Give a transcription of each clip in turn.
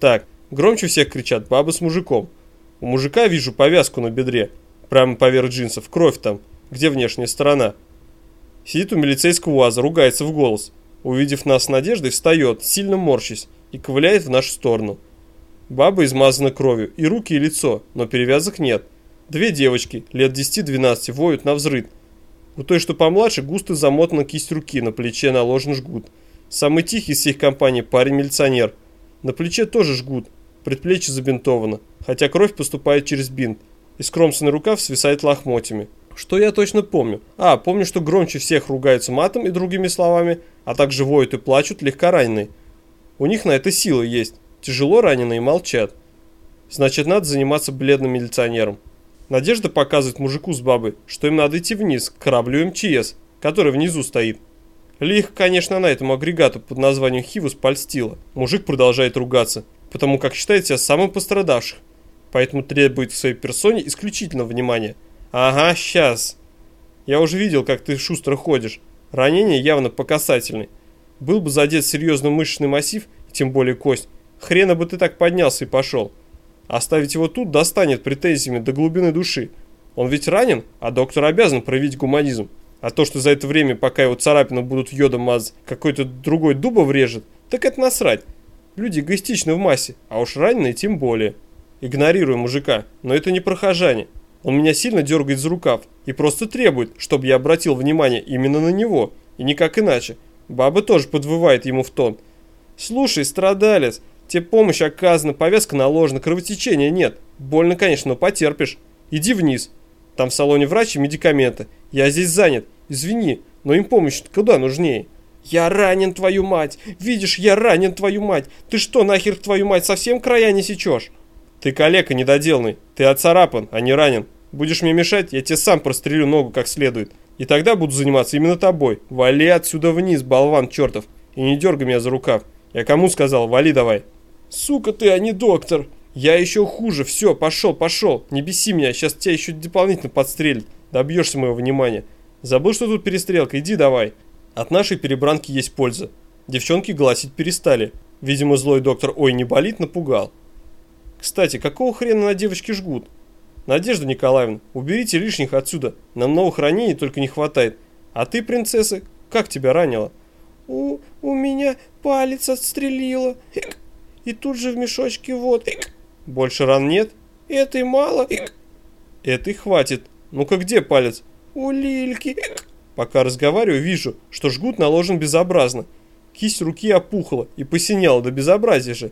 Так, громче всех кричат бабы с мужиком. У мужика вижу повязку на бедре, прямо поверх джинсов, кровь там, где внешняя сторона. Сидит у милицейского УАЗа, ругается в голос. Увидев нас с Надеждой, встает, сильно морщись, и ковыляет в нашу сторону. Баба измазана кровью, и руки, и лицо, но перевязок нет. Две девочки, лет 10-12, воют на взрыв. У той, что помладше, густо замотана кисть руки, на плече наложен жгут. Самый тихий из всех компаний парень-милиционер. На плече тоже жгут, предплечье забинтовано, хотя кровь поступает через бинт. И скромсанный рукав свисает лохмотьями. Что я точно помню? А, помню, что громче всех ругаются матом и другими словами, а также воют и плачут легкораненые. У них на это силы есть. Тяжело раненые молчат. Значит, надо заниматься бледным милиционером. Надежда показывает мужику с бабой, что им надо идти вниз, к кораблю МЧС, который внизу стоит. Лих, конечно, на этом агрегату под названием Хивус польстила. Мужик продолжает ругаться, потому как считает себя самым пострадавшим. Поэтому требует в своей персоне исключительно внимания. Ага, сейчас. Я уже видел, как ты шустро ходишь. Ранение явно по касательной. Был бы задет серьезный мышечный массив, тем более кость, хрена бы ты так поднялся и пошел. Оставить его тут достанет претензиями до глубины души. Он ведь ранен, а доктор обязан проявить гуманизм. А то, что за это время, пока его царапину будут йодом мазать, какой-то другой дуба врежет, так это насрать. Люди эгоистичны в массе, а уж раненые тем более. Игнорирую мужика, но это не прохожане. Он меня сильно дергает за рукав и просто требует, чтобы я обратил внимание именно на него, и никак иначе. Баба тоже подвывает ему в тон. «Слушай, страдалец, Тебе помощь оказана, повязка наложена, кровотечения нет. Больно, конечно, но потерпишь. Иди вниз. Там в салоне врач и медикаменты. Я здесь занят. Извини, но им помощь куда нужнее. Я ранен, твою мать. Видишь, я ранен, твою мать. Ты что, нахер, твою мать, совсем края не сечешь? Ты калека недоделанный. Ты оцарапан, а не ранен. Будешь мне мешать, я тебе сам прострелю ногу как следует. И тогда буду заниматься именно тобой. Вали отсюда вниз, болван чертов. И не дергай меня за рукав. Я кому сказал, вали давай. «Сука ты, а не доктор!» «Я еще хуже, все, пошел, пошел, не беси меня, сейчас тебя еще дополнительно подстрелят, добьешься моего внимания. Забыл, что тут перестрелка, иди давай». От нашей перебранки есть польза. Девчонки голосить перестали. Видимо, злой доктор «Ой, не болит» напугал. Кстати, какого хрена на девочке жгут? Надежда Николаевна, уберите лишних отсюда, нам новых ранений только не хватает. А ты, принцесса, как тебя ранило? У, у меня палец отстрелило. И тут же в мешочке вот. Больше ран нет? Этой мало. Этой хватит. Ну-ка где палец? У Лильки. Пока разговариваю, вижу, что жгут наложен безобразно. Кисть руки опухла и посиняла до безобразия же.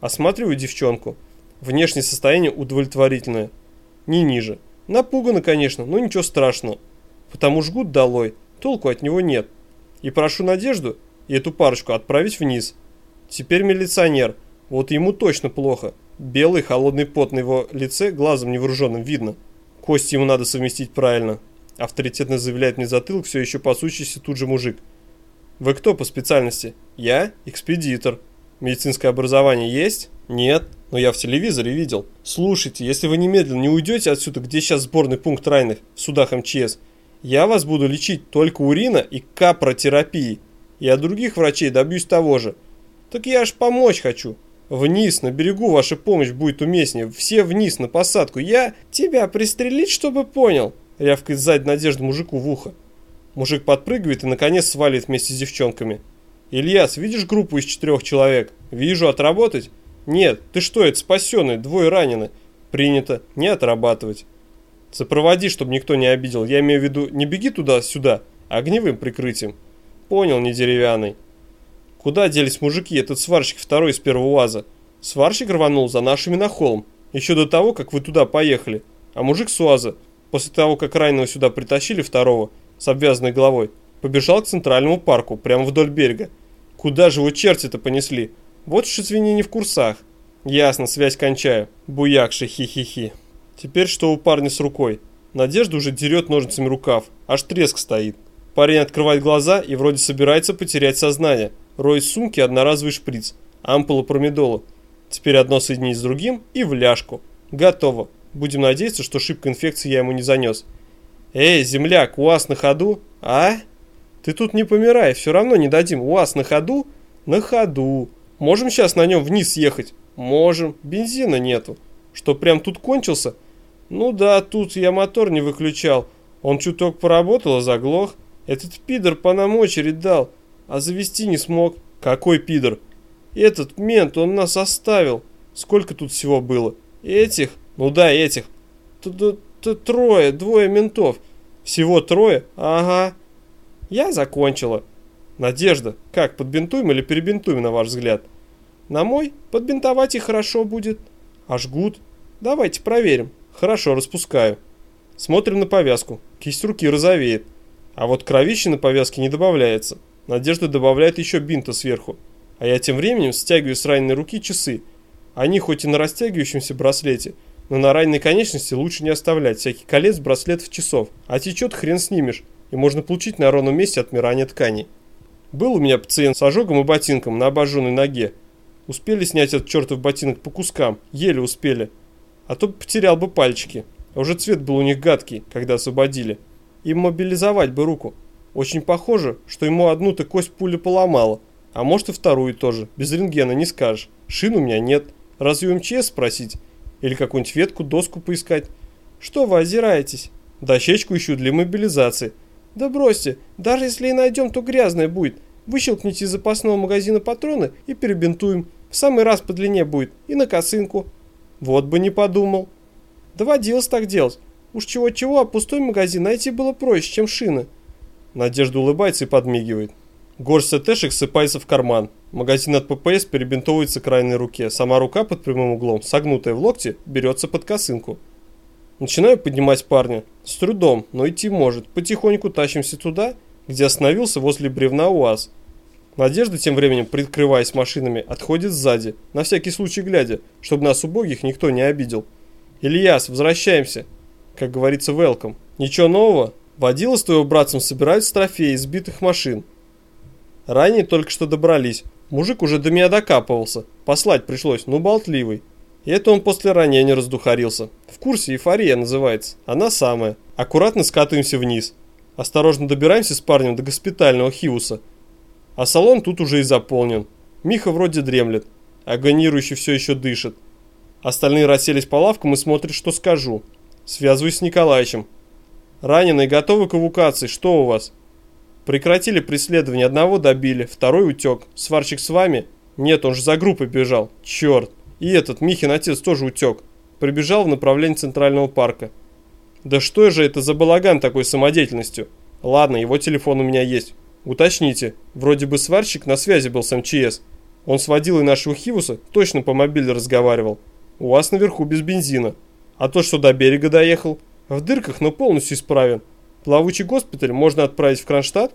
Осматриваю девчонку. Внешнее состояние удовлетворительное. Не ниже. Напугана, конечно, но ничего страшного. Потому жгут долой, толку от него нет. И прошу Надежду и эту парочку отправить вниз. Теперь милиционер – вот ему точно плохо. Белый холодный пот на его лице глазом невооруженным видно. Кости ему надо совместить правильно. Авторитетно заявляет мне затылок все еще пасущийся тут же мужик. Вы кто по специальности? Я экспедитор. Медицинское образование есть? Нет, но я в телевизоре видел. Слушайте, если вы немедленно не уйдете отсюда, где сейчас сборный пункт раненых в судах МЧС, я вас буду лечить только урина и капротерапией. И от других врачей добьюсь того же. Так я аж помочь хочу. Вниз, на берегу ваша помощь будет уместнее. Все вниз, на посадку. Я тебя пристрелить, чтобы понял. Рявкает сзади Надежда мужику в ухо. Мужик подпрыгивает и наконец свалит вместе с девчонками. Ильяс, видишь группу из четырех человек? Вижу, отработать? Нет, ты что, это спасенный, двое ранены. Принято, не отрабатывать. Сопроводи, чтобы никто не обидел. Я имею в виду, не беги туда-сюда, огневым прикрытием. Понял, не деревянный. Куда делись мужики, этот сварщик второй из первого УАЗа? Сварщик рванул за нашими на холм, еще до того, как вы туда поехали. А мужик с УАЗа, после того, как раненого сюда притащили второго, с обвязанной головой, побежал к центральному парку, прямо вдоль берега. Куда же вы черти-то понесли? Вот уж свиньи не в курсах. Ясно, связь кончаю. Буякши, хи-хи-хи. Теперь что у парня с рукой? Надежда уже дерет ножницами рукав, аж треск стоит. Парень открывает глаза и вроде собирается потерять сознание, роет сумки одноразовый шприц, ампула промедола. Теперь одно соединить с другим и в ляжку. Готово. Будем надеяться, что шибко инфекции я ему не занес. Эй, земляк, УАЗ на ходу? А? Ты тут не помирай, все равно не дадим. УАЗ на ходу? На ходу. Можем сейчас на нем вниз съехать? Можем, бензина нету. Что, прям тут кончился? Ну да, тут я мотор не выключал. Он чуток поработал, а заглох. Этот пидор по нам очередь дал, а завести не смог. Какой пидор? Этот мент, он нас оставил. Сколько тут всего было? Этих? Ну да, этих. Т Трое, двое ментов. Всего трое? Ага. Я закончила. Надежда, как, подбинтуем или перебинтуем, на ваш взгляд? На мой, подбинтовать и хорошо будет. А жгут? Давайте проверим. Хорошо, распускаю. Смотрим на повязку. Кисть руки розовеет. А вот кровище на повязке не добавляется. Надежда добавляет еще бинта сверху. А я тем временем стягиваю с раненой руки часы. Они хоть и на растягивающемся браслете, но на раненой конечности лучше не оставлять всякий колец, браслетов, часов. А течет хрен снимешь, и можно получить на ровном месте отмирание тканей. Был у меня пациент с ожогом и ботинком на обожженной ноге. Успели снять этот чертов ботинок по кускам, еле успели. А то потерял бы пальчики. А уже цвет был у них гадкий, когда освободили. Им мобилизовать бы руку. Очень похоже, что ему одну-то кость пуля поломала. А может и вторую тоже. Без рентгена не скажешь. Шин у меня нет. Разве МЧС спросить? Или какую-нибудь ветку, доску поискать? Что вы озираетесь? Дощечку ищу для мобилизации. Да бросьте, даже если и найдем, то грязная будет. Выщелкните из запасного магазина патроны и перебинтуем. В самый раз по длине будет. И на косынку. Вот бы не подумал. Доводилось так делать. Уж чего-чего, а пустой магазин найти было проще, чем шины. Надежда улыбается и подмигивает. Горсть ТТшек сыпается в карман. Магазин от ППС перебинтовывается к крайней руке. Сама рука под прямым углом, согнутая в локте, берется под косынку. Начинаю поднимать парня. С трудом, но идти может. Потихоньку тащимся туда, где остановился возле бревна УАЗ. Надежда тем временем, прикрываясь машинами, отходит сзади, на всякий случай глядя, чтобы нас убогих никто не обидел. «Ильяс, возвращаемся!» Как говорится, welcome. Ничего нового? Водила с твоего братцем собирают с трофеи сбитых машин. Ранее только что добрались. Мужик уже до меня докапывался. Послать пришлось, ну болтливый. И это он после ранения раздухарился. В курсе эйфория называется. Она самая. Аккуратно скатываемся вниз. Осторожно добираемся с парнем до госпитального Хиуса. А салон тут уже и заполнен. Миха вроде дремлет. Агонирующий все еще дышит. Остальные расселись по лавкам и смотрят, что скажу. Связываюсь с Николаевичем. Раненые готовы к эвакуации, что у вас? Прекратили преследование, одного добили, второй утек. Сварщик с вами? Нет, он же за группой бежал. Черт. И этот, Михин отец, тоже утек. Прибежал в направлении Центрального парка. Да что же это за балаган такой самодеятельностью? Ладно, его телефон у меня есть. Уточните. Вроде бы сварщик на связи был с МЧС. Он с водилой нашего Хивуса точно по мобиле разговаривал. У вас наверху без бензина. А то, что до берега доехал, в дырках, но полностью исправен. Плавучий госпиталь можно отправить в Кронштадт?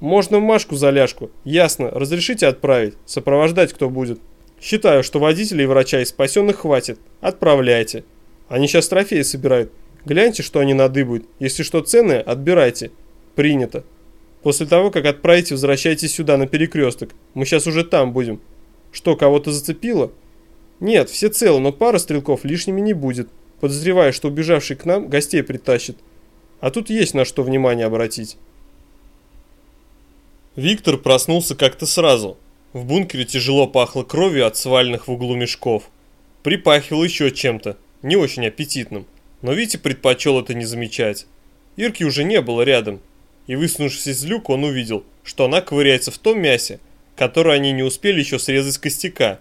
Можно в Машку за ляжку. Ясно. Разрешите отправить? Сопровождать кто будет? Считаю, что водителей и врача из спасенных хватит. Отправляйте. Они сейчас трофеи собирают. Гляньте, что они надыбают. Если что ценное, отбирайте. Принято. После того, как отправите, возвращайтесь сюда на перекресток. Мы сейчас уже там будем. Что, кого-то зацепило? Нет, все целы, но пара стрелков лишними не будет. Подозреваю, что убежавший к нам гостей притащит. А тут есть на что внимание обратить. Виктор проснулся как-то сразу. В бункере тяжело пахло кровью от свальных в углу мешков. Припахивал еще чем-то, не очень аппетитным. Но Витя предпочел это не замечать. Ирки уже не было рядом. И высунувшись из люка, он увидел, что она ковыряется в том мясе, которое они не успели еще срезать с костяка.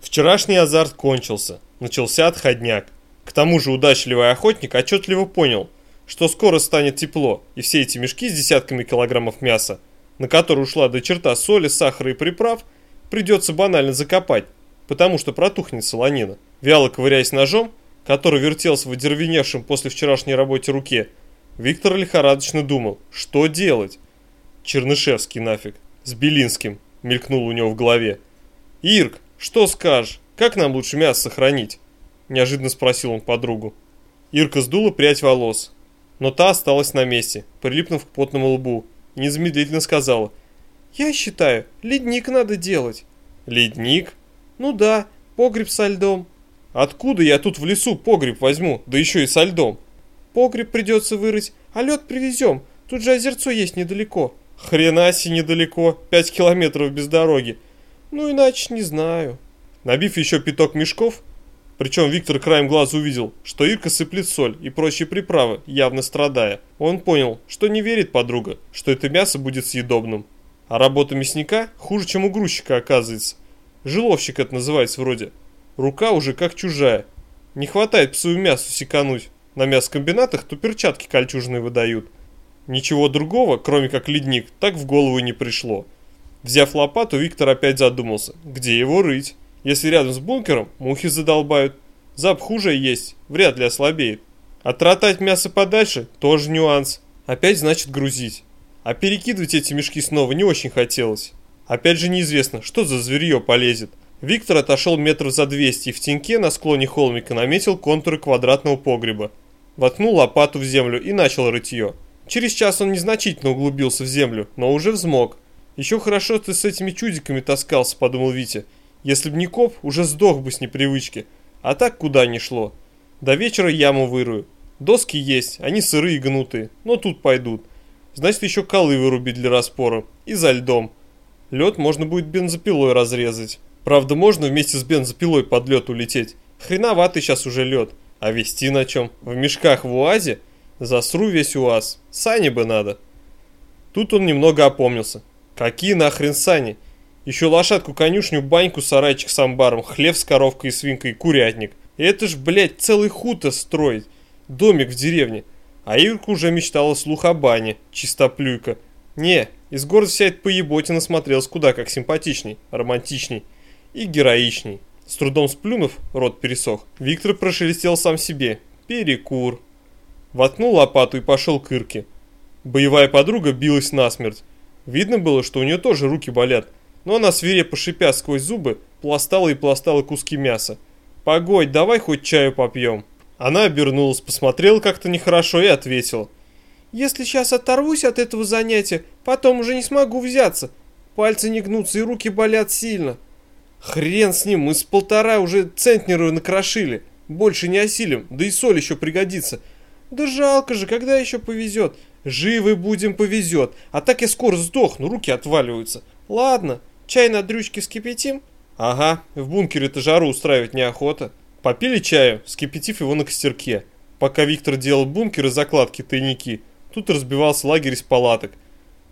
Вчерашний азарт кончился. Начался отходняк. К тому же удачливый охотник отчетливо понял, что скоро станет тепло, и все эти мешки с десятками килограммов мяса, на которые ушла до черта соли, сахара и приправ, придется банально закопать, потому что протухнет солонина. Вяло ковыряясь ножом, который вертелся в одервеневшем после вчерашней работе руке, Виктор лихорадочно думал, что делать. Чернышевский нафиг, с Белинским, мелькнул у него в голове. «Ирк, что скажешь, как нам лучше мясо сохранить?» Неожиданно спросил он подругу. Ирка сдула прядь волос, но та осталась на месте, прилипнув к потному лбу, и незамедлительно сказала. «Я считаю, ледник надо делать». «Ледник?» «Ну да, погреб со льдом». «Откуда я тут в лесу погреб возьму, да еще и со льдом?» «Погреб придется вырыть, а лед привезем, тут же озерцо есть недалеко». «Хренаси недалеко, пять километров без дороги». «Ну иначе не знаю». Набив еще пяток мешков, причем Виктор краем глаза увидел, что Ирка сыплет соль и прочие приправы, явно страдая. Он понял, что не верит подруга, что это мясо будет съедобным. А работа мясника хуже, чем у грузчика оказывается. Жиловщик это называется вроде. Рука уже как чужая. Не хватает псу мясу секануть. На мясокомбинатах то перчатки кольчужные выдают. Ничего другого, кроме как ледник, так в голову не пришло. Взяв лопату, Виктор опять задумался, где его рыть. Если рядом с бункером, мухи задолбают. Запах уже есть, вряд ли ослабеет. Отротать мясо подальше – тоже нюанс. Опять значит грузить. А перекидывать эти мешки снова не очень хотелось. Опять же неизвестно, что за зверье полезет. Виктор отошел метров за 200 и в теньке на склоне холмика наметил контуры квадратного погреба. Воткнул лопату в землю и начал рытье. Через час он незначительно углубился в землю, но уже взмок. «Еще хорошо ты с этими чудиками таскался», – подумал Витя. «Если б не коп, уже сдох бы с непривычки. А так куда ни шло. До вечера яму вырую. Доски есть, они сырые и гнутые, но тут пойдут. Значит, еще колы вырубить для распора. И за льдом. Лед можно будет бензопилой разрезать. Правда, можно вместе с бензопилой под лед улететь. Хреноватый сейчас уже лед. А вести на чем? В мешках в УАЗе? Засру весь УАЗ. Сани бы надо. Тут он немного опомнился. Какие нахрен сани? Еще лошадку-конюшню, баньку, сарайчик с амбаром, хлеб с коровкой и свинкой, курятник. Это ж, блядь, целый хутор строить. Домик в деревне. А Ирка уже мечтала слух о бане, чистоплюйка. Не, из города вся эта поеботина смотрелась куда как симпатичней, романтичней и героичней. С трудом сплюнув, рот пересох, Виктор прошелестел сам себе. Перекур. Воткнул лопату и пошел к Ирке. Боевая подруга билась насмерть. Видно было, что у нее тоже руки болят, но она свирепо шипя сквозь зубы, пластала и пластала куски мяса. «Погодь, давай хоть чаю попьем». Она обернулась, посмотрела как-то нехорошо и ответила. «Если сейчас оторвусь от этого занятия, потом уже не смогу взяться. Пальцы не гнутся и руки болят сильно». «Хрен с ним, мы с полтора уже центнеры накрошили. Больше не осилим, да и соль еще пригодится». «Да жалко же, когда еще повезет?» «Живы будем, повезет, а так я скоро сдохну, руки отваливаются». «Ладно, чай на дрючке вскипятим?» «Ага, в бункере-то жару устраивать неохота». Попили чаю, скипятив его на костерке. Пока Виктор делал бункеры, закладки, тайники, тут разбивался лагерь из палаток.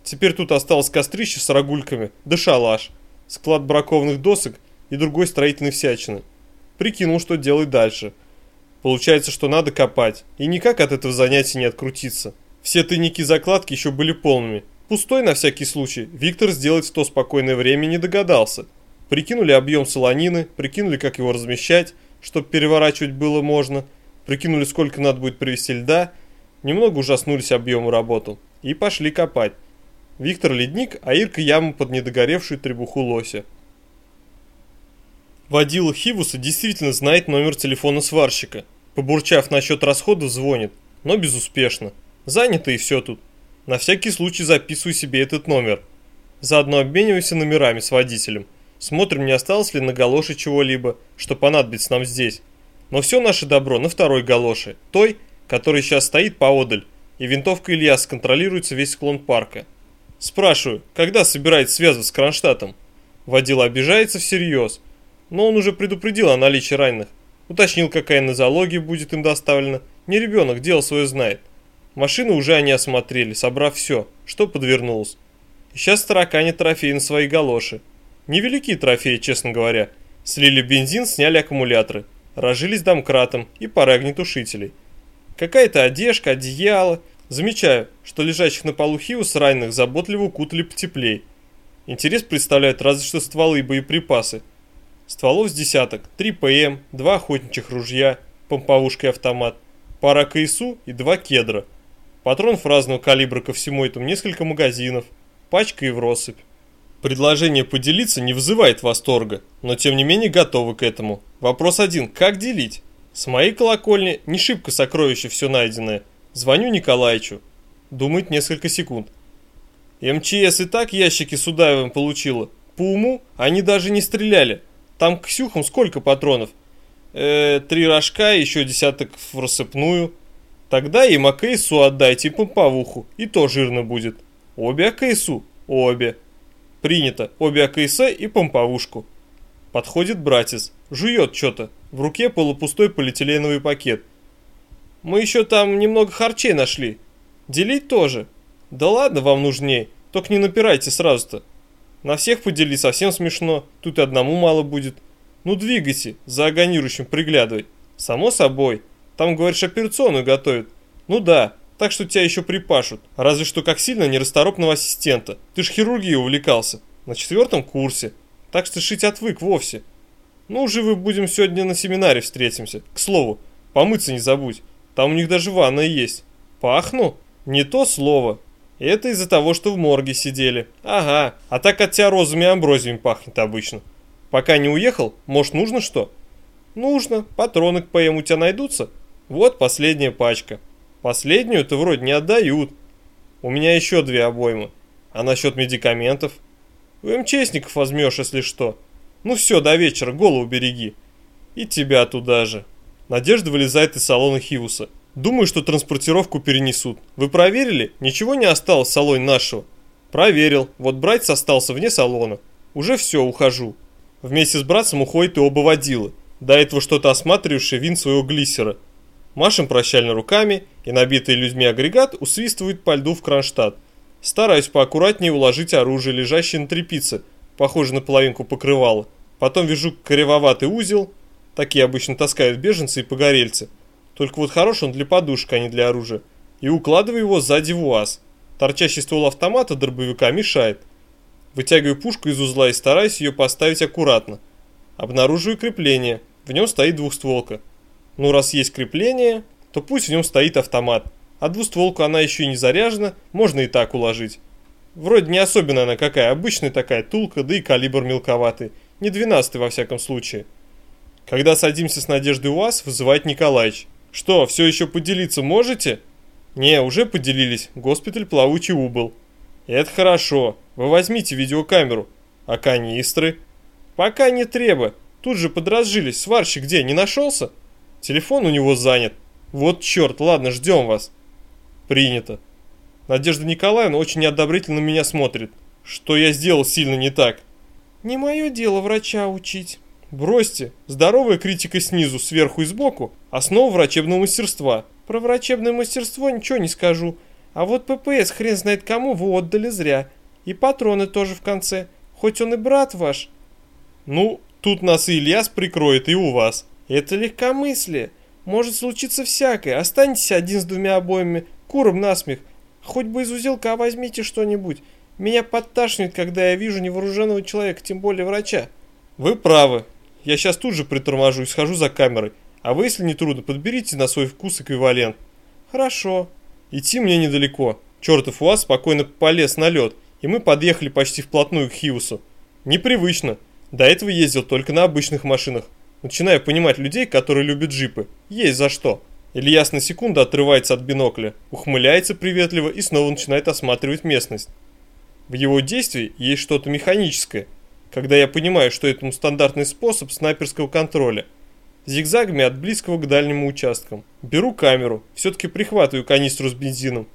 Теперь тут осталось кострище с рогульками, да шалаш, склад бракованных досок и другой строительной всячины. Прикинул, что делать дальше. Получается, что надо копать, и никак от этого занятия не открутиться. Все тайники закладки еще были полными. Пустой на всякий случай Виктор сделать в то спокойное время не догадался. Прикинули объем солонины, прикинули, как его размещать, чтобы переворачивать было можно, прикинули, сколько надо будет привезти льда, немного ужаснулись объему работу и пошли копать. Виктор ледник, а Ирка яму под недогоревшую требуху лося. Водила Хивуса действительно знает номер телефона сварщика. Побурчав насчет расходов, звонит, но безуспешно. Занято и все тут. На всякий случай записываю себе этот номер. Заодно обменивайся номерами с водителем. Смотрим, не осталось ли на галоше чего-либо, что понадобится нам здесь. Но все наше добро на второй галоше, той, которая сейчас стоит поодаль, и винтовка Ильяс контролируется весь склон парка. Спрашиваю, когда собирается связываться с Кронштадтом? Водила обижается всерьез, но он уже предупредил о наличии раненых. Уточнил, какая нозология будет им доставлена. Не ребенок, дело свое знает. Машину уже они осмотрели, собрав все, что подвернулось. Сейчас тараканят трофей на свои галоши. Невелики трофеи, честно говоря. Слили бензин, сняли аккумуляторы. Разжились домкратом и парой огнетушителей. Какая-то одежка, одеяло. Замечаю, что лежащих на полу хиус раненых заботливо укутали потеплей. Интерес представляют разве что стволы и боеприпасы. Стволов с десяток, 3 ПМ, два охотничьих ружья, помповушка и автомат, пара КСУ и два кедра. Патронов разного калибра ко всему этому несколько магазинов, пачка и в россыпь. Предложение поделиться не вызывает восторга, но тем не менее готовы к этому. Вопрос один, как делить? С моей колокольни не шибко сокровище все найденное. Звоню Николаевичу. Думает несколько секунд. МЧС и так ящики с Удаевым получила. По уму они даже не стреляли. Там к Ксюхам сколько патронов? Э, три рожка, еще десяток в рассыпную. Тогда им АКСУ отдайте и помповуху, и то жирно будет. Обе АКСУ? Обе. Принято. Обе АКС и помповушку. Подходит братец, жует что-то, в руке полупустой полиэтиленовый пакет. Мы еще там немного харчей нашли. Делить тоже. Да ладно вам нужней, только не напирайте сразу-то. На всех подели совсем смешно, тут и одному мало будет. Ну двигайте, за агонирующим приглядывай. Само собой. Там, говоришь, операционную готовят. Ну да, так что тебя еще припашут. Разве что как сильно нерасторопного ассистента. Ты ж хирургией увлекался. На четвертом курсе. Так что шить отвык вовсе. Ну, живы будем сегодня на семинаре встретимся. К слову, помыться не забудь. Там у них даже ванная есть. Пахну? Не то слово. Это из-за того, что в морге сидели. Ага, а так от тебя розами и амброзиями пахнет обычно. Пока не уехал, может нужно что? Нужно. Патроны к ПМ у тебя найдутся? Вот последняя пачка. Последнюю-то вроде не отдают. У меня еще две обоймы. А насчет медикаментов? У МЧСников возьмешь, если что. Ну все, до вечера, голову береги. И тебя туда же. Надежда вылезает из салона Хивуса. Думаю, что транспортировку перенесут. Вы проверили? Ничего не осталось в салоне нашего? Проверил. Вот братец остался вне салона. Уже все, ухожу. Вместе с братцем уходит и оба водилы. До этого что-то осматривавший винт своего глиссера. Машем прощально руками, и набитый людьми агрегат усвистывает по льду в Кронштадт. Стараюсь поаккуратнее уложить оружие, лежащее на трепице, похоже на половинку покрывала. Потом вяжу кривоватый узел, такие обычно таскают беженцы и погорельцы. Только вот хорош он для подушек, а не для оружия. И укладываю его сзади в УАЗ. Торчащий ствол автомата дробовика мешает. Вытягиваю пушку из узла и стараюсь ее поставить аккуратно. Обнаруживаю крепление. В нем стоит двухстволка. Ну раз есть крепление, то пусть в нем стоит автомат а двустволку она еще и не заряжена, можно и так уложить. Вроде не особенно она какая, обычная такая тулка, да и калибр мелковатый, не 12 во всяком случае. Когда садимся с Надеждой у вас, вызывает Николаевич. Что, все еще поделиться можете? Не, уже поделились, госпиталь плавучий убыл. Это хорошо, вы возьмите видеокамеру. А канистры? Пока не треба, тут же подразжились, сварщик где, не нашелся? Телефон у него занят. Вот черт, ладно, ждем вас. Принято. Надежда Николаевна очень неодобрительно меня смотрит. Что я сделал сильно не так? Не мое дело врача учить. Бросьте. Здоровая критика снизу, сверху и сбоку – основа врачебного мастерства. Про врачебное мастерство ничего не скажу. А вот ППС хрен знает кому вы отдали зря. И патроны тоже в конце. Хоть он и брат ваш. Ну, тут нас и Ильяс прикроет, и у вас. Это легкомыслие. Может случиться всякое. Останьтесь один с двумя обоями, Куром насмех. Хоть бы из узелка возьмите что-нибудь. Меня подташнит, когда я вижу невооруженного человека, тем более врача. Вы правы. Я сейчас тут же приторможу и схожу за камерой. А вы, если не трудно, подберите на свой вкус эквивалент. Хорошо. Идти мне недалеко. Чертов УАЗ спокойно полез на лед, и мы подъехали почти вплотную к Хиусу. Непривычно. До этого ездил только на обычных машинах. Начинаю понимать людей, которые любят джипы. Есть за что. Ильяс на секунду отрывается от бинокля, ухмыляется приветливо и снова начинает осматривать местность. В его действии есть что-то механическое, когда я понимаю, что это стандартный способ снайперского контроля. Зигзагами от близкого к дальнему участкам. Беру камеру, все-таки прихватываю канистру с бензином.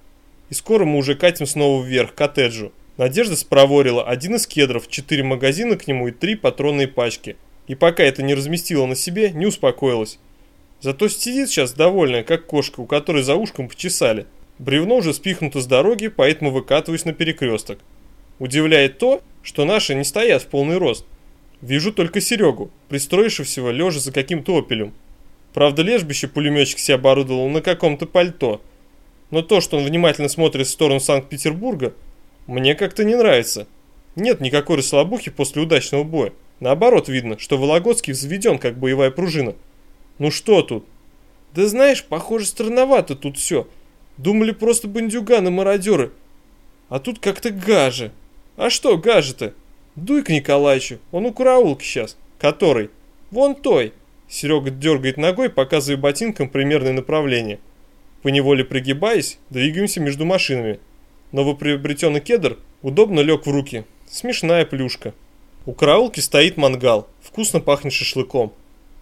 И скоро мы уже катим снова вверх, к коттеджу. Надежда спроворила один из кедров, четыре магазина к нему и три патронные пачки. И пока это не разместила на себе, не успокоилась. Зато сидит сейчас довольная, как кошка, у которой за ушком почесали. Бревно уже спихнуто с дороги, поэтому выкатываюсь на перекресток. Удивляет то, что наши не стоят в полный рост. Вижу только Серегу, пристроившегося лежа за каким-то опелем. Правда, лежбище пулеметчик себе оборудовал на каком-то пальто. Но то, что он внимательно смотрит в сторону Санкт-Петербурга, мне как-то не нравится. Нет никакой расслабухи после удачного боя. Наоборот, видно, что Вологодский взведен как боевая пружина – ну что тут? Да знаешь, похоже, странновато тут все. Думали просто бандюганы-мародеры. А тут как-то гажи. А что гажи-то? Дуй к Николаевичу, он у караулки сейчас. Который? Вон той. Серега дергает ногой, показывая ботинкам примерное направление. Поневоле пригибаясь, двигаемся между машинами. Новоприобретенный кедр удобно лег в руки. Смешная плюшка. У караулки стоит мангал, вкусно пахнет шашлыком.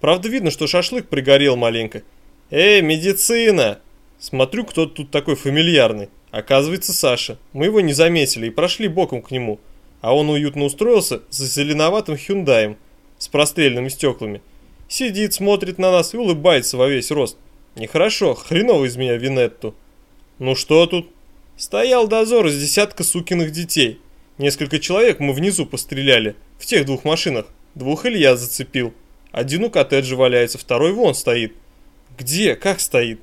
Правда, видно, что шашлык пригорел маленько. «Эй, медицина!» Смотрю, кто тут такой фамильярный. Оказывается, Саша. Мы его не заметили и прошли боком к нему. А он уютно устроился за зеленоватым хюндаем. с простреленными стеклами. Сидит, смотрит на нас и улыбается во весь рост. Нехорошо, хреново из меня Винетту. Ну что тут? Стоял дозор из десятка сукиных детей. Несколько человек мы внизу постреляли, в тех двух машинах. Двух Илья зацепил. Один у коттеджа валяется, второй вон стоит. Где? Как стоит?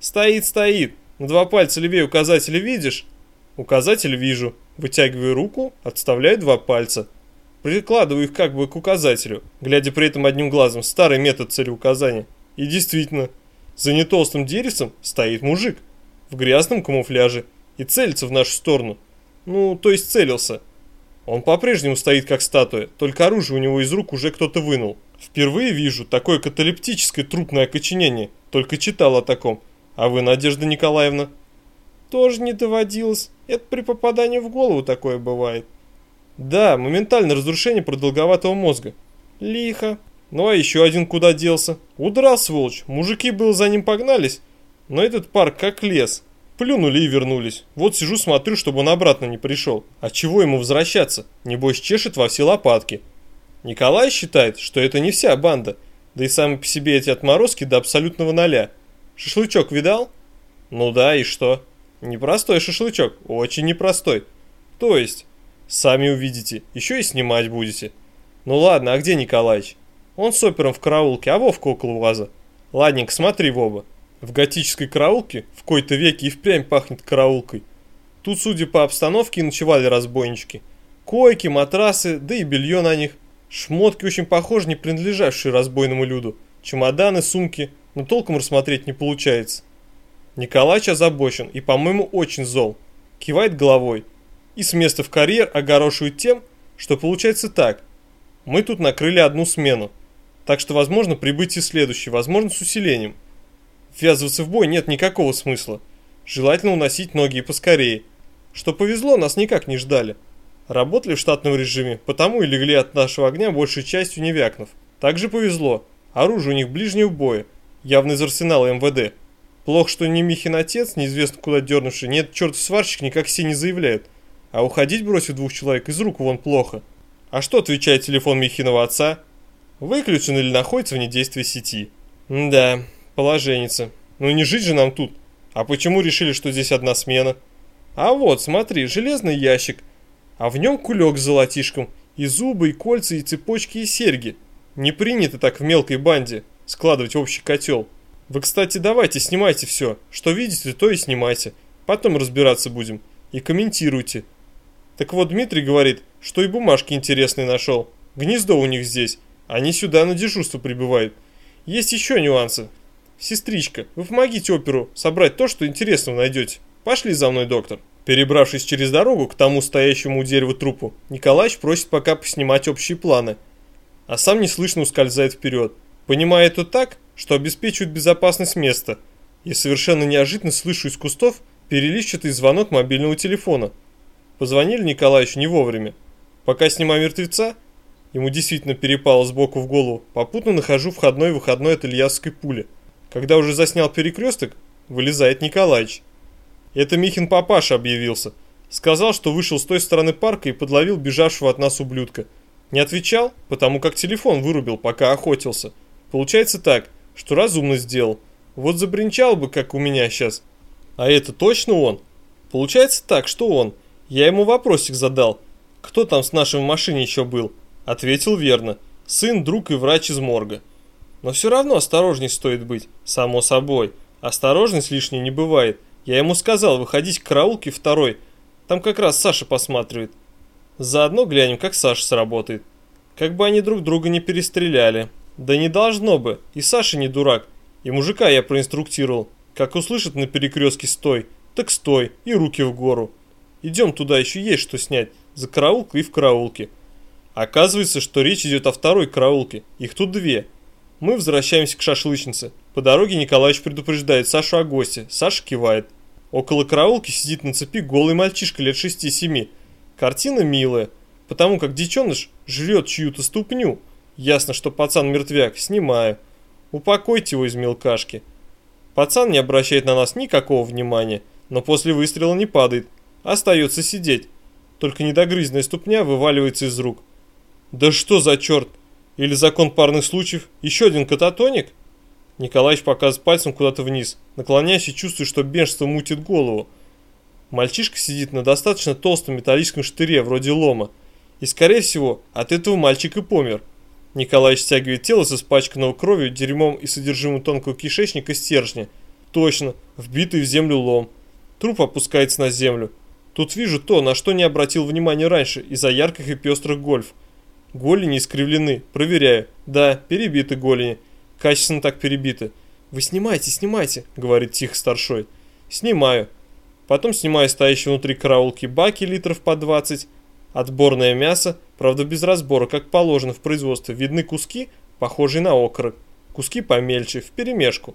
Стоит, стоит. На два пальца левее указателя видишь? Указатель вижу. Вытягиваю руку, отставляю два пальца. Прикладываю их как бы к указателю, глядя при этом одним глазом. Старый метод целеуказания. И действительно, за нетолстым деревцем стоит мужик. В грязном камуфляже. И целится в нашу сторону. Ну, то есть целился. Он по-прежнему стоит как статуя, только оружие у него из рук уже кто-то вынул. Впервые вижу такое каталептическое трупное окоченение. Только читал о таком. А вы, Надежда Николаевна? Тоже не доводилось. Это при попадании в голову такое бывает. Да, моментальное разрушение продолговатого мозга. Лихо. Ну а еще один куда делся? Удрал, сволочь. Мужики было за ним погнались. Но этот парк как лес. Плюнули и вернулись. Вот сижу смотрю, чтобы он обратно не пришел. А чего ему возвращаться? Небось чешет во все лопатки. Николай считает, что это не вся банда. Да и сами по себе эти отморозки до абсолютного ноля. Шашлычок видал? Ну да, и что? Непростой шашлычок, очень непростой. То есть, сами увидите, еще и снимать будете. Ну ладно, а где Николаич? Он с опером в караулке, а Вовка около ваза. Ладненько, смотри в оба. В готической караулке в кои-то веке и впрямь пахнет караулкой. Тут, судя по обстановке, ночевали разбойнички. Койки, матрасы, да и белье на них. Шмотки очень похожи, не принадлежавшие разбойному люду. Чемоданы, сумки, но толком рассмотреть не получается. Николач озабочен и, по-моему, очень зол. Кивает головой. И с места в карьер огорошивает тем, что получается так. Мы тут накрыли одну смену. Так что, возможно, прибытие следующее, возможно, с усилением. Ввязываться в бой нет никакого смысла. Желательно уносить ноги поскорее. Что повезло, нас никак не ждали. Работали в штатном режиме, потому и легли от нашего огня большей частью не вякнув. Также повезло. Оружие у них ближнего боя, явно из арсенала МВД. Плохо, что ни Михин отец, неизвестно куда дернувший, нет, черт сварщик никак все не заявляют. А уходить бросив двух человек из рук вон плохо. А что отвечает телефон Михиного отца? Выключен или находится вне действия сети. М да, положенница. Ну не жить же нам тут. А почему решили, что здесь одна смена? А вот, смотри, железный ящик – а в нем кулек с золотишком, и зубы, и кольца, и цепочки, и серьги. Не принято так в мелкой банде складывать общий котел. Вы, кстати, давайте снимайте все, что видите, то и снимайте. Потом разбираться будем. И комментируйте. Так вот, Дмитрий говорит, что и бумажки интересные нашел. Гнездо у них здесь. Они сюда на дежурство прибывают. Есть еще нюансы. Сестричка, вы помогите оперу собрать то, что интересного найдете. Пошли за мной, доктор. Перебравшись через дорогу к тому стоящему у дерева трупу, Николаевич просит пока поснимать общие планы, а сам неслышно ускользает вперед, понимая это так, что обеспечивает безопасность места. И совершенно неожиданно слышу из кустов перелищатый звонок мобильного телефона. Позвонили Николаевичу не вовремя. Пока снимаю мертвеца, ему действительно перепало сбоку в голову, попутно нахожу входной и выходной от Ильясской пули. Когда уже заснял перекресток, вылезает Николаевич. Это Михин папаша объявился. Сказал, что вышел с той стороны парка и подловил бежавшего от нас ублюдка. Не отвечал, потому как телефон вырубил, пока охотился. Получается так, что разумно сделал. Вот забринчал бы, как у меня сейчас. А это точно он? Получается так, что он. Я ему вопросик задал. Кто там с нашим в машине еще был? Ответил верно. Сын, друг и врач из морга. Но все равно осторожней стоит быть, само собой. Осторожность лишней не бывает. Я ему сказал выходить к караулке второй. Там как раз Саша посматривает. Заодно глянем, как Саша сработает. Как бы они друг друга не перестреляли. Да не должно бы. И Саша не дурак. И мужика я проинструктировал. Как услышит на перекрестке «стой», так стой и руки в гору. Идем туда, еще есть что снять. За караулкой и в караулке. Оказывается, что речь идет о второй караулке. Их тут две. Мы возвращаемся к шашлычнице. По дороге Николаевич предупреждает Сашу о госте. Саша кивает. Около караулки сидит на цепи голый мальчишка лет 6-7. Картина милая, потому как детеныш жрет чью-то ступню. Ясно, что пацан мертвяк. Снимаю. Упокойте его из мелкашки. Пацан не обращает на нас никакого внимания, но после выстрела не падает. Остается сидеть. Только недогрызенная ступня вываливается из рук. Да что за черт? Или закон парных случаев? Еще один кататоник? Николаевич показывает пальцем куда-то вниз, наклоняясь и чувствует, что бешенство мутит голову. Мальчишка сидит на достаточно толстом металлическом штыре, вроде лома. И, скорее всего, от этого мальчик и помер. Николаевич стягивает тело с испачканного кровью, дерьмом и содержимым тонкого кишечника стержня. Точно, вбитый в землю лом. Труп опускается на землю. Тут вижу то, на что не обратил внимания раньше, из-за ярких и пестрых гольф. Голени искривлены. Проверяю. Да, перебиты голени. Качественно так перебиты. «Вы снимайте, снимайте», — говорит тихо старшой. «Снимаю». Потом снимаю стоящие внутри караулки баки литров по 20. Отборное мясо, правда без разбора, как положено в производстве. Видны куски, похожие на окорок. Куски помельче, вперемешку.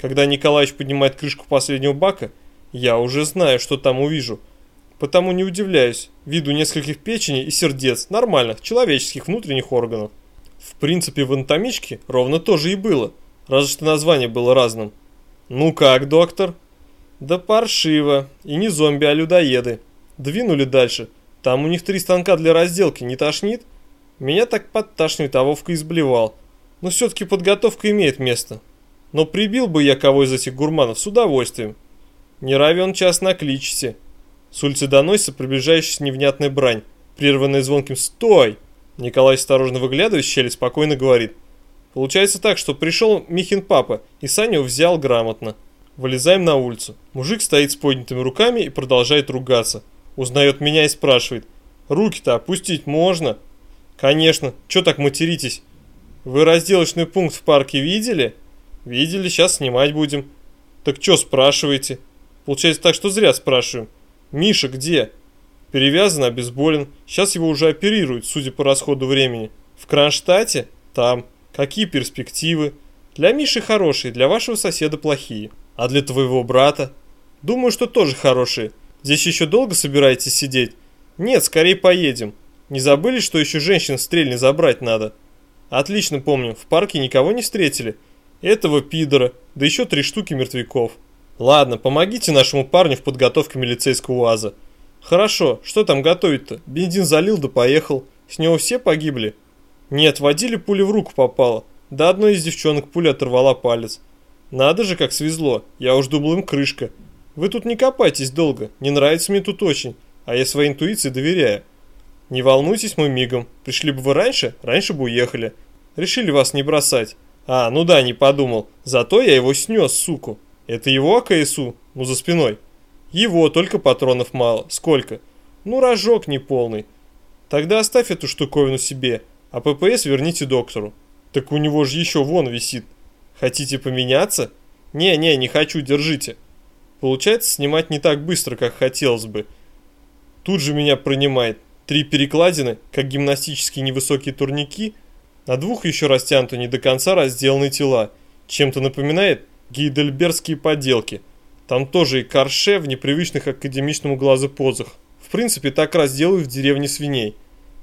Когда Николаевич поднимает крышку последнего бака, я уже знаю, что там увижу. Потому не удивляюсь. Виду нескольких печеней и сердец, нормальных, человеческих внутренних органов. В принципе, в анатомичке ровно то же и было, разве что название было разным. «Ну как, доктор?» «Да паршиво. И не зомби, а людоеды. Двинули дальше. Там у них три станка для разделки, не тошнит?» Меня так подташнивает, а Вовка изблевал. Но все-таки подготовка имеет место. Но прибил бы я кого из этих гурманов с удовольствием. Не равен час накличите. С улицы доносится приближающаяся невнятная брань, прерванная звонким «Стой!». Николай осторожно выглядывает в щели, спокойно говорит. Получается так, что пришел Михин папа, и Саню взял грамотно. Вылезаем на улицу. Мужик стоит с поднятыми руками и продолжает ругаться. Узнает меня и спрашивает. Руки-то опустить можно? Конечно, что так материтесь? Вы разделочный пункт в парке видели? Видели, сейчас снимать будем. Так что спрашиваете? Получается так, что зря спрашиваем. Миша где? Перевязан, обезболен. Сейчас его уже оперируют, судя по расходу времени. В Кронштадте? Там. Какие перспективы? Для Миши хорошие, для вашего соседа плохие. А для твоего брата? Думаю, что тоже хорошие. Здесь еще долго собираетесь сидеть? Нет, скорее поедем. Не забыли, что еще женщин в стрельне забрать надо? Отлично помню, в парке никого не встретили. Этого пидора, да еще три штуки мертвяков. Ладно, помогите нашему парню в подготовке милицейского УАЗа. Хорошо, что там готовить-то? Бензин залил да поехал. С него все погибли? Нет, водили пуля в руку попала. Да одной из девчонок пуля оторвала палец. Надо же, как свезло. Я уж думал им крышка. Вы тут не копайтесь долго. Не нравится мне тут очень. А я своей интуиции доверяю. Не волнуйтесь мы мигом. Пришли бы вы раньше, раньше бы уехали. Решили вас не бросать. А, ну да, не подумал. Зато я его снес, суку. Это его АКСУ? Ну за спиной. Его, только патронов мало. Сколько? Ну, рожок неполный. Тогда оставь эту штуковину себе, а ППС верните доктору. Так у него же еще вон висит. Хотите поменяться? Не-не, не хочу, держите. Получается, снимать не так быстро, как хотелось бы. Тут же меня пронимает. Три перекладины, как гимнастические невысокие турники, на двух еще растянуты не до конца разделанные тела. Чем-то напоминает гейдельбергские поделки – там тоже и карше в непривычных академичному глазу позах. В принципе, так раз делают в деревне свиней.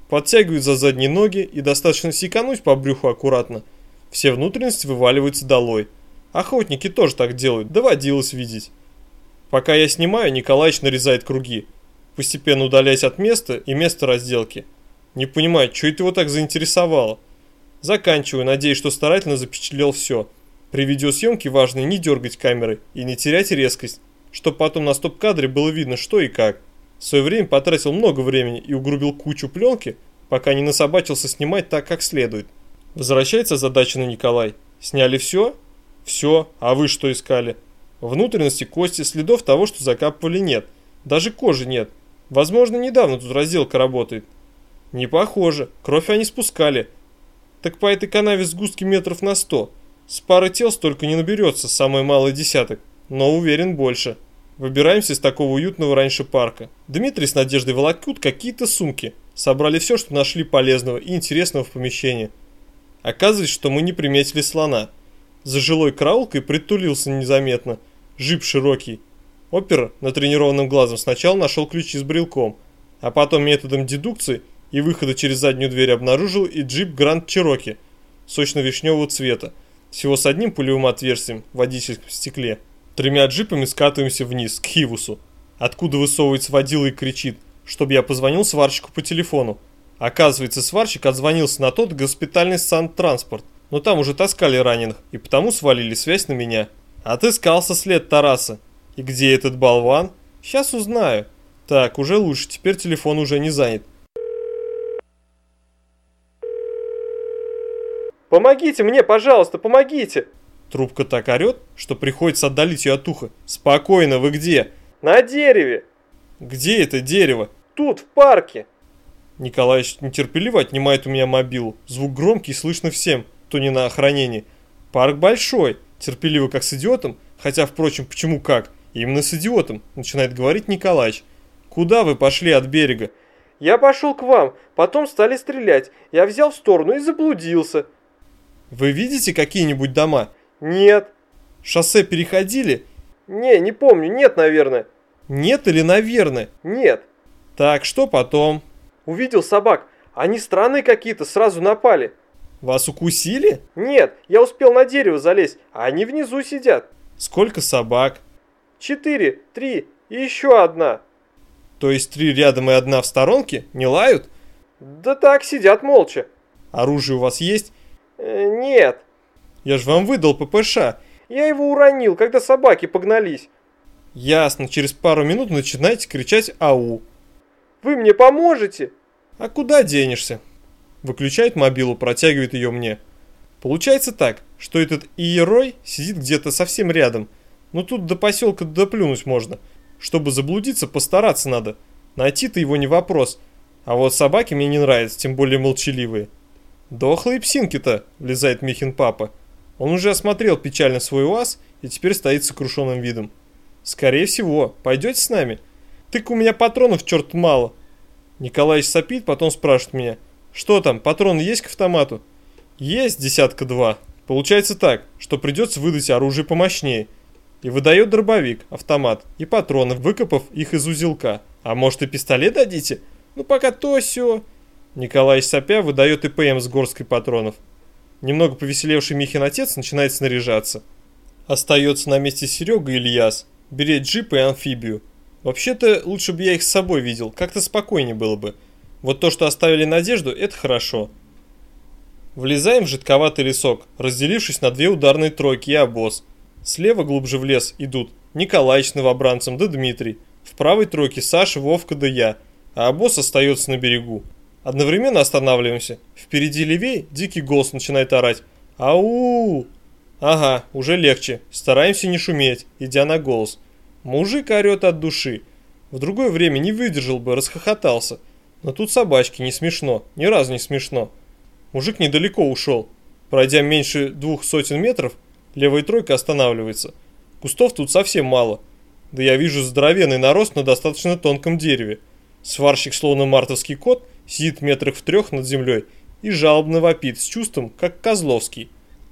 Подтягивают за задние ноги и достаточно секануть по брюху аккуратно. Все внутренности вываливаются долой. Охотники тоже так делают, доводилось видеть. Пока я снимаю, Николаевич нарезает круги, постепенно удаляясь от места и места разделки. Не понимаю, что это его так заинтересовало. Заканчиваю, надеюсь, что старательно запечатлел все – при видеосъемке важно не дергать камеры и не терять резкость, чтобы потом на стоп-кадре было видно что и как. В свое время потратил много времени и угрубил кучу пленки, пока не насобачился снимать так, как следует. Возвращается задача на Николай. Сняли все? Все. А вы что искали? Внутренности, кости, следов того, что закапывали нет. Даже кожи нет. Возможно, недавно тут разделка работает. Не похоже. Кровь они спускали. Так по этой канаве сгустки метров на сто. С пары тел столько не наберется, самый малый десяток, но уверен больше. Выбираемся из такого уютного раньше парка. Дмитрий с Надеждой волокут какие-то сумки. Собрали все, что нашли полезного и интересного в помещении. Оказывается, что мы не приметили слона. За жилой караулкой притулился незаметно. Жип широкий. Опер натренированным глазом сначала нашел ключи с брелком, а потом методом дедукции и выхода через заднюю дверь обнаружил и джип Гранд Чироки сочно-вишневого цвета всего с одним пулевым отверстием в водительском стекле. Тремя джипами скатываемся вниз, к Хивусу, откуда высовывается водила и кричит, чтобы я позвонил сварщику по телефону. Оказывается, сварщик отзвонился на тот госпитальный сантранспорт, но там уже таскали раненых, и потому свалили связь на меня. Отыскался след Тараса. И где этот болван? Сейчас узнаю. Так, уже лучше, теперь телефон уже не занят. Помогите мне, пожалуйста, помогите. Трубка так орет, что приходится отдалить ее от уха. Спокойно, вы где? На дереве. Где это дерево? Тут, в парке. Николаевич нетерпеливо отнимает у меня мобилу. Звук громкий, слышно всем, кто не на охранении. Парк большой, терпеливо как с идиотом, хотя, впрочем, почему как? Именно с идиотом, начинает говорить Николаевич. Куда вы пошли от берега? Я пошел к вам, потом стали стрелять. Я взял в сторону и заблудился. Вы видите какие-нибудь дома? Нет. Шоссе переходили? Не, не помню, нет, наверное. Нет или наверное? Нет. Так, что потом? Увидел собак. Они странные какие-то, сразу напали. Вас укусили? Нет, я успел на дерево залезть, а они внизу сидят. Сколько собак? Четыре, три и еще одна. То есть три рядом и одна в сторонке? Не лают? Да так, сидят молча. Оружие у вас есть? Э, нет. Я же вам выдал ППШ. Я его уронил, когда собаки погнались. Ясно, через пару минут начинаете кричать «Ау». Вы мне поможете? А куда денешься? Выключает мобилу, протягивает ее мне. Получается так, что этот Иерой сидит где-то совсем рядом. Но тут до поселка доплюнуть можно. Чтобы заблудиться, постараться надо. Найти-то его не вопрос. А вот собаки мне не нравятся, тем более молчаливые. Дохлые псинки-то, влезает Михин папа. Он уже осмотрел печально свой УАЗ и теперь стоит с сокрушенным видом. Скорее всего, пойдете с нами? Тык у меня патронов черт мало. Николаевич сопит, потом спрашивает меня. Что там, патроны есть к автомату? Есть десятка два. Получается так, что придется выдать оружие помощнее. И выдает дробовик, автомат и патроны, выкопав их из узелка. А может и пистолет дадите? Ну пока то все. Николай сопя выдает ИПМ с горской патронов. Немного повеселевший Михин отец начинает снаряжаться. Остается на месте Серега и Ильяс, берет джип и амфибию. Вообще-то лучше бы я их с собой видел, как-то спокойнее было бы. Вот то, что оставили Надежду, это хорошо. Влезаем в жидковатый лесок, разделившись на две ударные тройки и обоз. Слева глубже в лес идут Николаич с новобранцем да Дмитрий. В правой тройке Саша, Вовка да я, а обоз остается на берегу. Одновременно останавливаемся. Впереди левей дикий голос начинает орать. Ау! Ага, уже легче. Стараемся не шуметь, идя на голос. Мужик орет от души. В другое время не выдержал бы, расхохотался. Но тут собачки, не смешно, ни разу не смешно. Мужик недалеко ушел. Пройдя меньше двух сотен метров, левая тройка останавливается. Кустов тут совсем мало. Да я вижу здоровенный нарост на достаточно тонком дереве. Сварщик, словно мартовский кот, сидит метрах в трех над землей и жалобно вопит с чувством, как Козловский.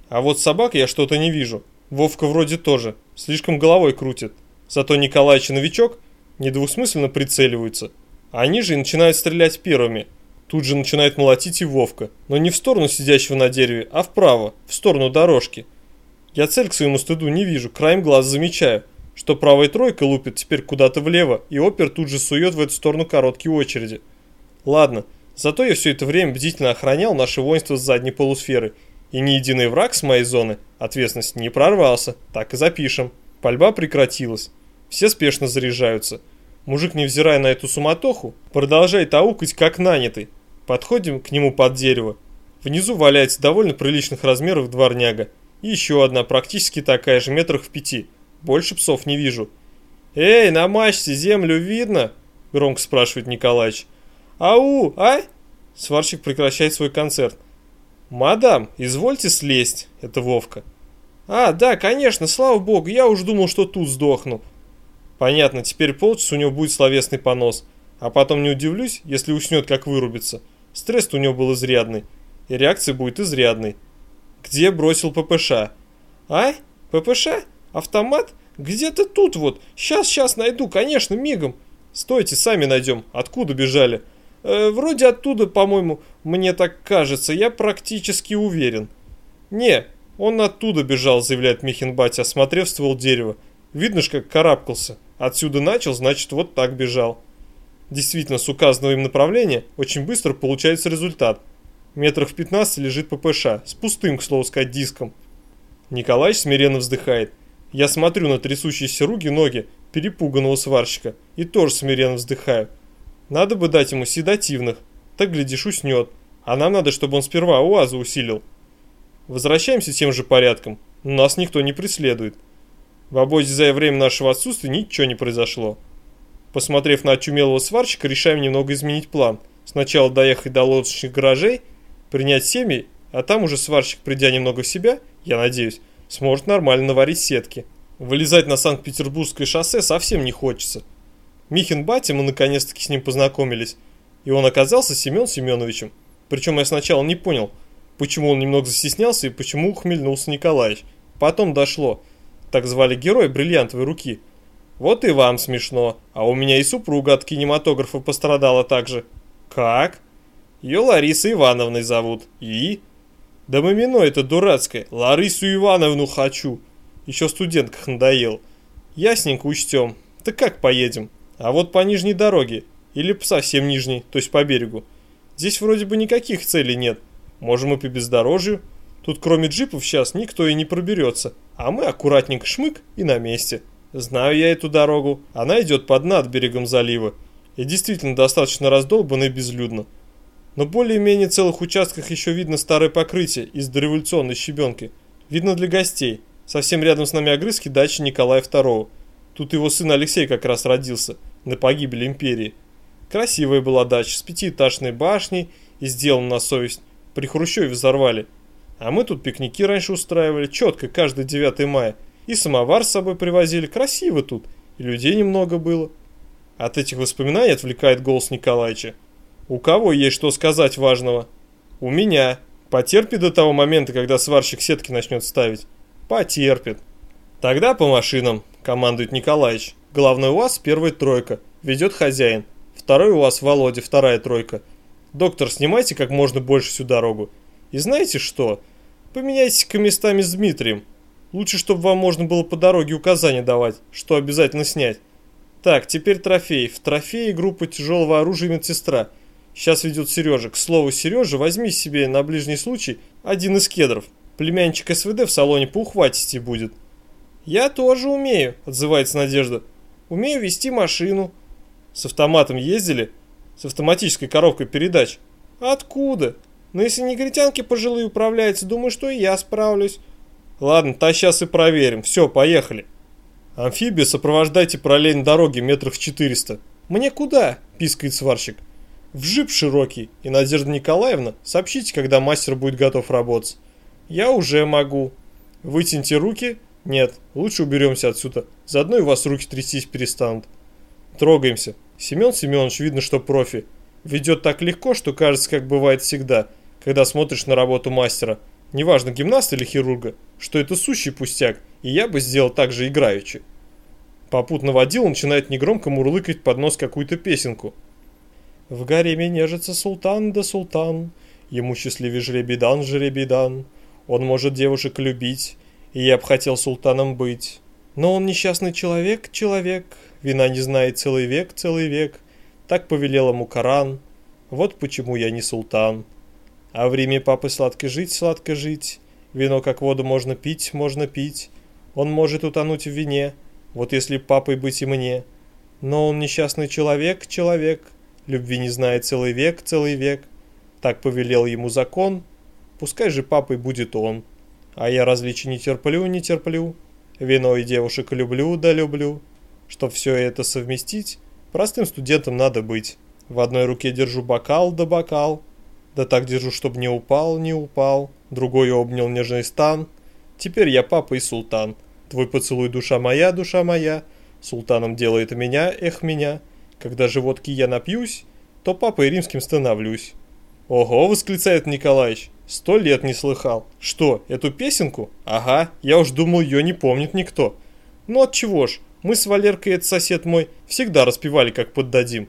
А вот собак я что-то не вижу. Вовка вроде тоже, слишком головой крутит. Зато Николаевич и новичок недвусмысленно прицеливаются. Они же и начинают стрелять первыми – Тут же начинает молотить и Вовка, но не в сторону сидящего на дереве, а вправо, в сторону дорожки. Я цель к своему стыду не вижу, краем глаз замечаю, что правая тройка лупит теперь куда-то влево, и опер тут же сует в эту сторону короткие очереди. Ладно, зато я все это время бдительно охранял наше воинство с задней полусферы, и ни единый враг с моей зоны ответственности не прорвался, так и запишем. Пальба прекратилась, все спешно заряжаются. Мужик, невзирая на эту суматоху, продолжает аукать как нанятый, Подходим к нему под дерево. Внизу валяется довольно приличных размеров дворняга. И еще одна, практически такая же, метрах в пяти. Больше псов не вижу. «Эй, на мачте землю видно?» – громко спрашивает Николаевич. «Ау, а?» Сварщик прекращает свой концерт. «Мадам, извольте слезть», – это Вовка. «А, да, конечно, слава богу, я уж думал, что тут сдохну». Понятно, теперь полчаса у него будет словесный понос. А потом не удивлюсь, если уснет, как вырубится. Стресс у него был изрядный, и реакция будет изрядной. Где бросил ППШ? А? ППШ? Автомат? Где-то тут вот. Сейчас, сейчас найду, конечно, мигом. Стойте, сами найдем. Откуда бежали? Э, вроде оттуда, по-моему, мне так кажется. Я практически уверен. Не, он оттуда бежал, заявляет Михин батя, осмотрев ствол дерева. Видно ж, как карабкался. Отсюда начал, значит, вот так бежал. Действительно, с указанного им направления очень быстро получается результат. Метрах в 15 лежит ППШ, с пустым, к слову сказать, диском. Николаевич смиренно вздыхает. Я смотрю на трясущиеся руки, ноги перепуганного сварщика и тоже смиренно вздыхаю. Надо бы дать ему седативных, так глядишь уснет. А нам надо, чтобы он сперва УАЗа усилил. Возвращаемся тем же порядком. Нас никто не преследует. В обозе за время нашего отсутствия ничего не произошло. Посмотрев на очумелого сварщика, решаем немного изменить план. Сначала доехать до лодочных гаражей, принять семьи, а там уже сварщик, придя немного в себя, я надеюсь, сможет нормально наварить сетки. Вылезать на Санкт-Петербургское шоссе совсем не хочется. Михин батя, мы наконец-таки с ним познакомились, и он оказался Семен Семеновичем. Причем я сначала не понял, почему он немного застеснялся и почему ухмельнулся Николаевич. Потом дошло. Так звали героя бриллиантовой руки. Вот и вам смешно, а у меня и супруга от кинематографа пострадала также. Как? Ее Лариса Ивановной зовут. И? Да мамино это дурацкое. Ларису Ивановну хочу. Еще студентках надоел. Ясненько учтем. Так как поедем? А вот по нижней дороге. Или по совсем нижней, то есть по берегу. Здесь вроде бы никаких целей нет. Можем и по бездорожью. Тут кроме джипов сейчас никто и не проберется. А мы аккуратненько шмык и на месте. Знаю я эту дорогу. Она идет под над берегом залива. И действительно достаточно раздолбана и безлюдно. Но более-менее целых участках еще видно старое покрытие из дореволюционной щебенки. Видно для гостей. Совсем рядом с нами огрызки дачи Николая II. Тут его сын Алексей как раз родился, на погибель империи. Красивая была дача с пятиэтажной башней и сделана на совесть. При Хрущеве взорвали. А мы тут пикники раньше устраивали, четко, каждый 9 мая. И самовар с собой привозили, красиво тут. И людей немного было. От этих воспоминаний отвлекает голос Николаевича. У кого есть что сказать важного? У меня. Потерпит до того момента, когда сварщик сетки начнет ставить? Потерпит. Тогда по машинам, командует Николаевич. Главный у вас первая тройка. Ведет хозяин. Второй у вас Володя, вторая тройка. Доктор, снимайте как можно больше всю дорогу. И знаете что? Поменяйтесь-ка местами с Дмитрием. Лучше, чтобы вам можно было по дороге указания давать, что обязательно снять. Так, теперь трофей. В трофее группа тяжелого оружия медсестра. Сейчас ведет Сережа. К слову, Сережа, возьми себе на ближний случай один из кедров. Племянчик СВД в салоне по ухватисти будет. Я тоже умею, отзывается Надежда. Умею вести машину. С автоматом ездили? С автоматической коробкой передач? Откуда? Но если негритянки пожилые управляются, думаю, что и я справлюсь. Ладно, та сейчас и проверим. Все, поехали. Амфибия, сопровождайте параллельно дороге метров 400. Мне куда? Пискает сварщик. В джип широкий. И Надежда Николаевна, сообщите, когда мастер будет готов работать. Я уже могу. Вытяните руки. Нет, лучше уберемся отсюда. Заодно и у вас руки трястись перестанут. Трогаемся. Семен Семенович, видно, что профи. Ведет так легко, что кажется, как бывает всегда, когда смотришь на работу мастера. Неважно, гимнаста или хирурга, что это сущий пустяк, и я бы сделал так же играючи. Попутно водил начинает негромко мурлыкать под нос какую-то песенку. В гареме нежится султан да султан, ему счастливее жребидан жребидан. Он может девушек любить, и я б хотел султаном быть. Но он несчастный человек, человек, Вина не знает целый век, целый век. Так повелел ему Коран. Вот почему я не султан. А в Риме папы сладко жить, сладко жить. Вино как воду можно пить, можно пить. Он может утонуть в вине. Вот если папой быть и мне. Но он несчастный человек, человек. Любви не знает целый век, целый век. Так повелел ему закон. Пускай же папой будет он. А я различий не терплю, не терплю. Вино и девушек люблю, да люблю. Чтоб все это совместить, простым студентом надо быть. В одной руке держу бокал да бокал, да так держу, чтоб не упал, не упал. Другой обнял нежный стан. Теперь я папа и султан. Твой поцелуй, душа моя, душа моя. Султаном делает меня, эх меня. Когда же водки я напьюсь, то папой римским становлюсь. Ого, восклицает Николаевич. Сто лет не слыхал. Что, эту песенку? Ага, я уж думал, ее не помнит никто. Ну от чего ж, мы с Валеркой, это сосед мой, всегда распевали, как поддадим.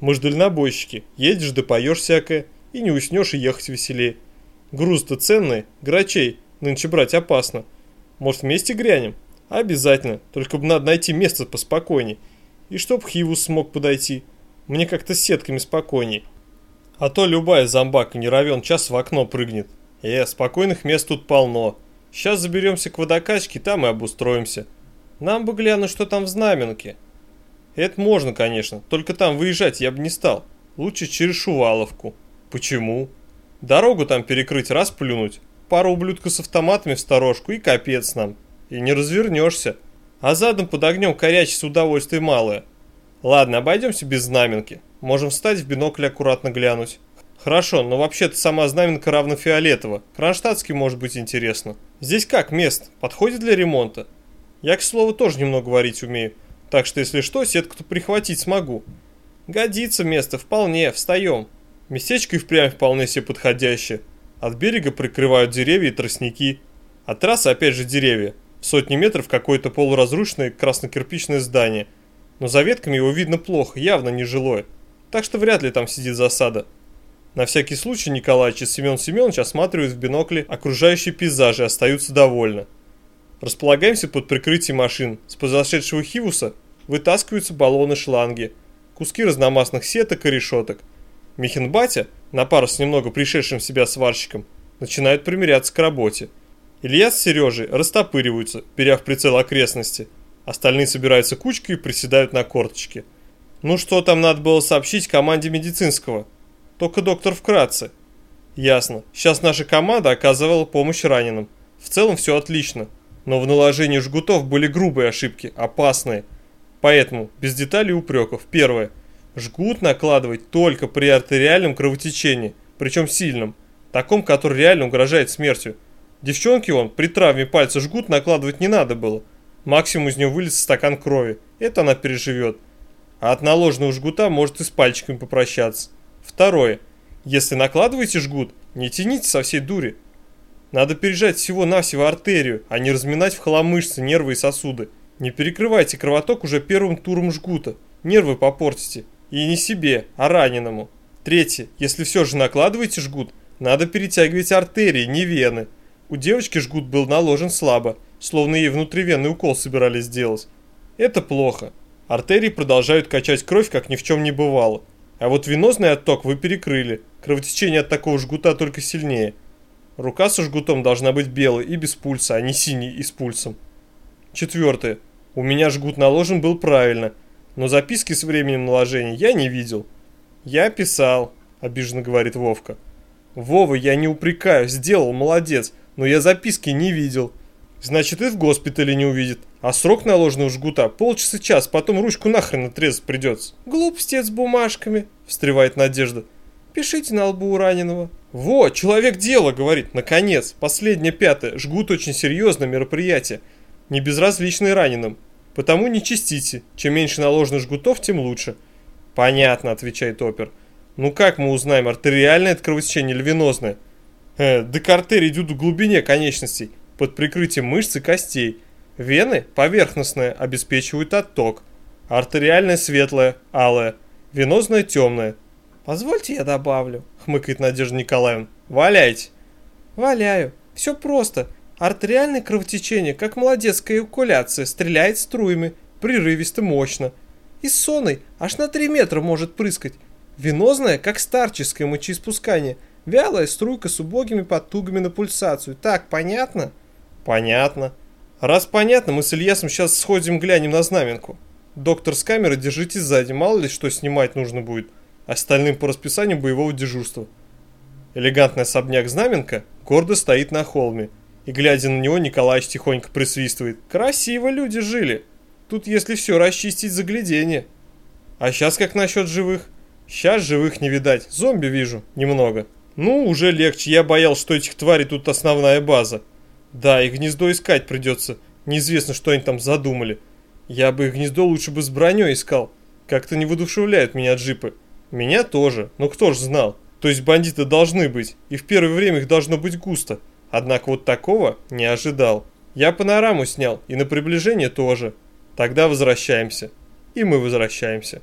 Мы ж дальнобойщики, едешь да поешь всякое, и не уснешь, и ехать веселее. Груз-то ценный, грачей, нынче брать опасно. Может, вместе грянем? Обязательно, только бы надо найти место поспокойней. И чтоб Хивус смог подойти. Мне как-то с сетками спокойней. А то любая зомбака не равен час в окно прыгнет. Э, спокойных мест тут полно. Сейчас заберемся к водокачке, там и обустроимся. Нам бы глянуть, что там в знаменке. Это можно, конечно, только там выезжать я бы не стал. Лучше через Шуваловку. Почему? Дорогу там перекрыть, раз плюнуть. Пару ублюдков с автоматами в сторожку и капец нам. И не развернешься. А задом под огнем корячиться удовольствие малое. Ладно, обойдемся без знаменки. Можем встать в бинокль аккуратно глянуть. Хорошо, но вообще-то сама знаменка равна фиолетово. Кронштадтский может быть интересно. Здесь как место? Подходит для ремонта? Я, к слову, тоже немного варить умею. Так что, если что, сетку-то прихватить смогу. Годится место, вполне, встаем. Местечко и впрямь вполне себе подходящее. От берега прикрывают деревья и тростники. От трассы опять же деревья. В сотни метров какое-то полуразрушенное краснокирпичное здание. Но за ветками его видно плохо, явно нежилое. Так что вряд ли там сидит засада. На всякий случай Николаевич и Семен Семенович осматривают в бинокле окружающие пейзажи и остаются довольны. Располагаемся под прикрытием машин. С произошедшего хивуса вытаскиваются баллоны-шланги, куски разномастных сеток и решеток. Михин батя, на пару с немного пришедшим в себя сварщиком, начинают примиряться к работе. Илья с Сережей растопыриваются, беря в прицел окрестности. Остальные собираются кучкой и приседают на корточки. Ну что там надо было сообщить команде медицинского? Только доктор вкратце. Ясно. Сейчас наша команда оказывала помощь раненым. В целом все отлично. Но в наложении жгутов были грубые ошибки, опасные. Поэтому, без деталей и упреков. Первое. Жгут накладывать только при артериальном кровотечении, причем сильном. Таком, который реально угрожает смертью. Девчонке он при травме пальца жгут накладывать не надо было. Максимум из него вылез стакан крови. Это она переживет. А от наложенного жгута может и с пальчиками попрощаться. Второе. Если накладываете жгут, не тяните со всей дури. Надо пережать всего-навсего артерию, а не разминать в хлам мышцы, нервы и сосуды. Не перекрывайте кровоток уже первым туром жгута. Нервы попортите. И не себе, а раненому. Третье. Если все же накладываете жгут, надо перетягивать артерии, не вены. У девочки жгут был наложен слабо, словно ей внутривенный укол собирались сделать. Это плохо. Артерии продолжают качать кровь, как ни в чем не бывало. А вот венозный отток вы перекрыли. Кровотечение от такого жгута только сильнее. Рука со жгутом должна быть белой и без пульса, а не синий и с пульсом. Четвертое. У меня жгут наложен был правильно, но записки с временем наложения я не видел. Я писал, обиженно говорит Вовка. Вова, я не упрекаю, сделал, молодец, но я записки не видел. Значит, и в госпитале не увидит. А срок наложенного жгута полчаса-час, потом ручку нахрен отрезать придется. Глупости с бумажками, встревает Надежда. Пишите на лбу у раненого. Во, человек дело, говорит, наконец. Последнее пятое. Жгут очень серьезное мероприятие. Не безразличное раненым. Потому не чистите. Чем меньше наложено жгутов, тем лучше. Понятно, отвечает опер. Ну как мы узнаем, артериальное это кровотечение или венозное? Э, да артерии идут в глубине конечностей, под прикрытием мышц и костей. Вены, поверхностные, обеспечивают отток. Артериальная светлая, алая. Венозная темная. Позвольте я добавлю, хмыкает Надежда Николаевна. Валяйте. Валяю. Все просто. Артериальное кровотечение, как молодецкая эякуляция, стреляет струями, прерывисто, мощно. И сонной аж на 3 метра может прыскать. Венозное, как старческое мочеиспускание. Вялая струйка с убогими потугами на пульсацию. Так, понятно? Понятно. Раз понятно, мы с Ильясом сейчас сходим глянем на знаменку. Доктор с камеры держите сзади, мало ли что снимать нужно будет. Остальным по расписанию боевого дежурства. Элегантный особняк знаменка гордо стоит на холме. И глядя на него, Николаевич тихонько присвистывает. Красиво люди жили. Тут если все расчистить загляденье. А сейчас как насчет живых? Сейчас живых не видать. Зомби вижу. Немного. Ну, уже легче. Я боялся, что этих тварей тут основная база. Да, их гнездо искать придется. Неизвестно, что они там задумали. Я бы их гнездо лучше бы с броней искал. Как-то не выдушевляют меня джипы. Меня тоже, но кто ж знал. То есть бандиты должны быть, и в первое время их должно быть густо. Однако вот такого не ожидал. Я панораму снял, и на приближение тоже. Тогда возвращаемся. И мы возвращаемся.